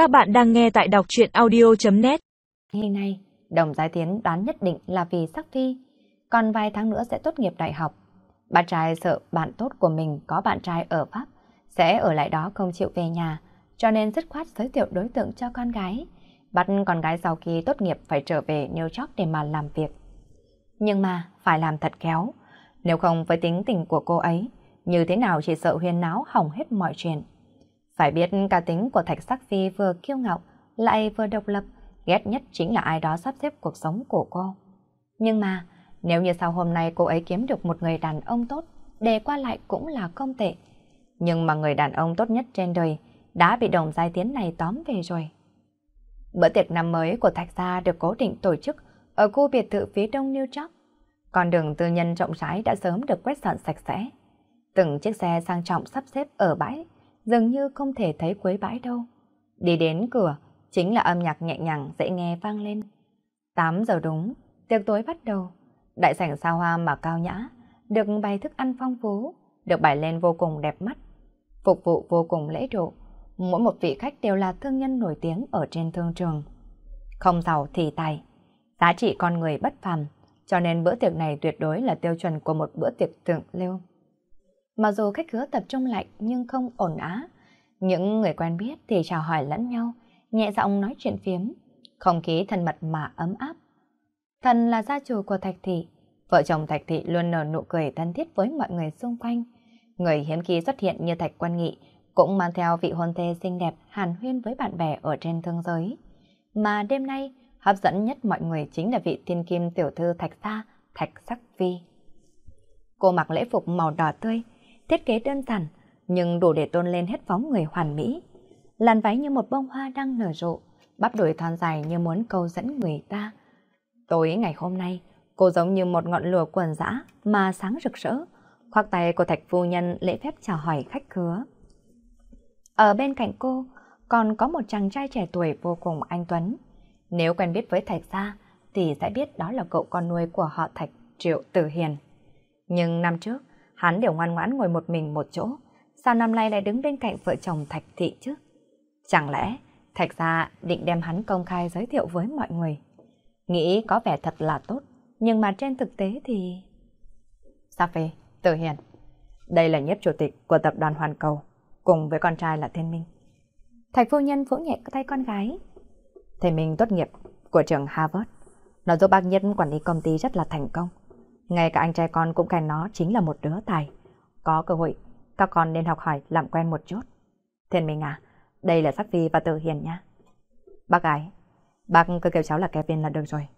Các bạn đang nghe tại đọc truyện audio.net Ngày nay, Đồng Giai Tiến đoán nhất định là vì sắc thi, còn vài tháng nữa sẽ tốt nghiệp đại học. Bạn trai sợ bạn tốt của mình có bạn trai ở Pháp, sẽ ở lại đó không chịu về nhà, cho nên dứt khoát giới thiệu đối tượng cho con gái. Bắt con gái sau khi tốt nghiệp phải trở về New York để mà làm việc. Nhưng mà phải làm thật khéo, nếu không với tính tình của cô ấy, như thế nào chỉ sợ huyên náo hỏng hết mọi chuyện. Phải biết cá tính của Thạch Sắc Phi vừa kiêu ngạo, lại vừa độc lập, ghét nhất chính là ai đó sắp xếp cuộc sống của cô. Nhưng mà, nếu như sau hôm nay cô ấy kiếm được một người đàn ông tốt, đề qua lại cũng là không tệ. Nhưng mà người đàn ông tốt nhất trên đời đã bị đồng giai tiến này tóm về rồi. Bữa tiệc năm mới của Thạch Gia được cố định tổ chức ở khu biệt thự phía đông New York. Con đường tư nhân rộng rãi đã sớm được quét dọn sạch sẽ. Từng chiếc xe sang trọng sắp xếp ở bãi, dường như không thể thấy cuối bãi đâu. Đi đến cửa, chính là âm nhạc nhẹ nhàng dễ nghe vang lên. 8 giờ đúng, tiệc tối bắt đầu. Đại sảnh sao hoa mà cao nhã, được bày thức ăn phong phú, được bày lên vô cùng đẹp mắt. Phục vụ vô cùng lễ độ, mỗi một vị khách đều là thương nhân nổi tiếng ở trên thương trường. Không giàu thì tài, giá trị con người bất phàm, cho nên bữa tiệc này tuyệt đối là tiêu chuẩn của một bữa tiệc thượng lưu. Mặc dù khách khứa tập trung lạnh nhưng không ổn á. Những người quen biết thì chào hỏi lẫn nhau, nhẹ giọng nói chuyện phiếm, không khí thân mật mà ấm áp. Thần là gia chủ của Thạch Thị, vợ chồng Thạch Thị luôn nở nụ cười thân thiết với mọi người xung quanh. Người hiếm khi xuất hiện như Thạch quan Nghị cũng mang theo vị hôn thê xinh đẹp hàn huyên với bạn bè ở trên thương giới. Mà đêm nay, hấp dẫn nhất mọi người chính là vị thiên kim tiểu thư Thạch Sa, Thạch Sắc Vi. Cô mặc lễ phục màu đỏ tươi, thiết kế đơn giản, nhưng đủ để tôn lên hết phóng người hoàn mỹ. Làn váy như một bông hoa đang nở rộ, bắp đùi thon dài như muốn câu dẫn người ta. Tối ngày hôm nay, cô giống như một ngọn lửa quần dã mà sáng rực rỡ, khoác tay của thạch phu nhân lễ phép chào hỏi khách khứa. Ở bên cạnh cô, còn có một chàng trai trẻ tuổi vô cùng anh Tuấn. Nếu quen biết với Thạch Gia, thì sẽ biết đó là cậu con nuôi của họ Thạch Triệu Tử Hiền. Nhưng năm trước, hắn đều ngoan ngoãn ngồi một mình một chỗ, sao năm nay lại đứng bên cạnh vợ chồng Thạch Thị chứ? Chẳng lẽ Thạch Gia định đem hắn công khai giới thiệu với mọi người? Nghĩ có vẻ thật là tốt, nhưng mà trên thực tế thì... Sa phê, Tử Hiền, đây là nhếp chủ tịch của tập đoàn Hoàn Cầu, cùng với con trai là Thiên Minh. Thạch phu nhân vỗ nhẹ tay con gái. Thầy Minh tốt nghiệp của trường Harvard. Nó giúp bác nhất quản lý công ty rất là thành công. Ngay cả anh trai con cũng khen nó chính là một đứa tài. Có cơ hội, các con nên học hỏi làm quen một chút. Thiên Minh à, đây là Sắc Phi và Tự Hiền nha. Bác gái, bác cứ kêu cháu là Kevin là được rồi.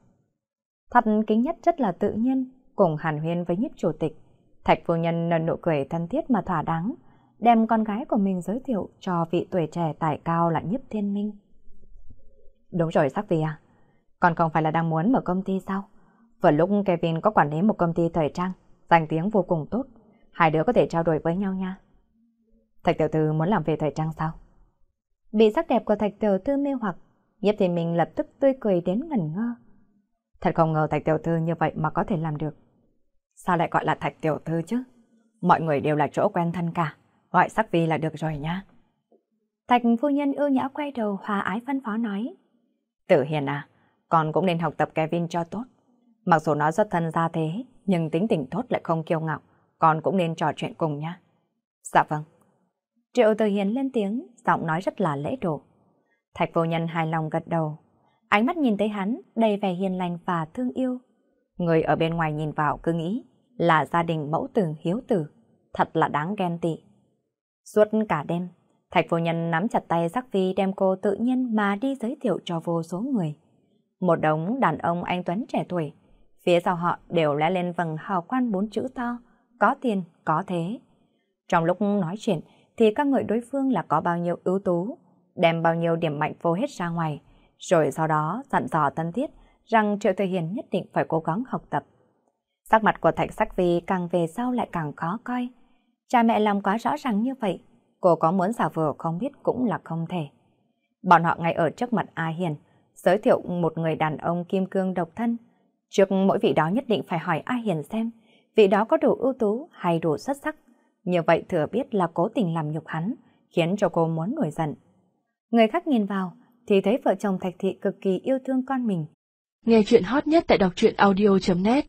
Thật kính nhất rất là tự nhiên, cùng hàn huyên với nhiếp chủ tịch. Thạch phu nhân nở nụ cười thân thiết mà thỏa đáng, đem con gái của mình giới thiệu cho vị tuổi trẻ tài cao là nhiếp thiên minh. Đúng rồi Sắc Phi à, con không phải là đang muốn mở công ty sao? Vừa lúc Kevin có quản lý một công ty thời trang, danh tiếng vô cùng tốt, hai đứa có thể trao đổi với nhau nha. Thạch tiểu thư muốn làm về thời trang sao? Bị sắc đẹp của thạch tiểu thư mê hoặc, nhất thì mình lập tức tươi cười đến ngẩn ngơ. Thật không ngờ thạch tiểu thư như vậy mà có thể làm được. Sao lại gọi là thạch tiểu thư chứ? Mọi người đều là chỗ quen thân cả, gọi sắc vi là được rồi nha. Thạch phu nhân ưu nhã quay đầu hòa ái phân phó nói. Tử hiền à, con cũng nên học tập Kevin cho tốt. Mặc dù nó rất thân ra thế, nhưng tính tình tốt lại không kiêu ngạo, con cũng nên trò chuyện cùng nha. Dạ vâng. Triệu Từ Hiền lên tiếng, giọng nói rất là lễ độ. Thạch vô nhân hài lòng gật đầu. Ánh mắt nhìn thấy hắn, đầy vẻ hiền lành và thương yêu. Người ở bên ngoài nhìn vào cứ nghĩ là gia đình mẫu tử hiếu tử. Thật là đáng ghen tị. Suốt cả đêm, Thạch vô nhân nắm chặt tay Giác Phi đem cô tự nhiên mà đi giới thiệu cho vô số người. Một đống đàn ông anh Tuấn trẻ tuổi, Phía sau họ đều lẽ lên vầng hào quan bốn chữ to, có tiền, có thế. Trong lúc nói chuyện thì các người đối phương là có bao nhiêu ưu tú, đem bao nhiêu điểm mạnh vô hết ra ngoài, rồi sau đó dặn dò thân thiết rằng Triệu Thời Hiền nhất định phải cố gắng học tập. Sắc mặt của Thạch Sắc Vi càng về sau lại càng khó coi. Cha mẹ làm quá rõ ràng như vậy, cô có muốn giả vờ không biết cũng là không thể. Bọn họ ngay ở trước mặt A Hiền, giới thiệu một người đàn ông kim cương độc thân, Trước mỗi vị đó nhất định phải hỏi A Hiền xem, vị đó có đủ ưu tú hay đủ xuất sắc. Như vậy thừa biết là cố tình làm nhục hắn, khiến cho cô muốn nổi giận. Người khác nhìn vào thì thấy vợ chồng Thạch Thị cực kỳ yêu thương con mình. Nghe chuyện hot nhất tại đọc truyện audio.net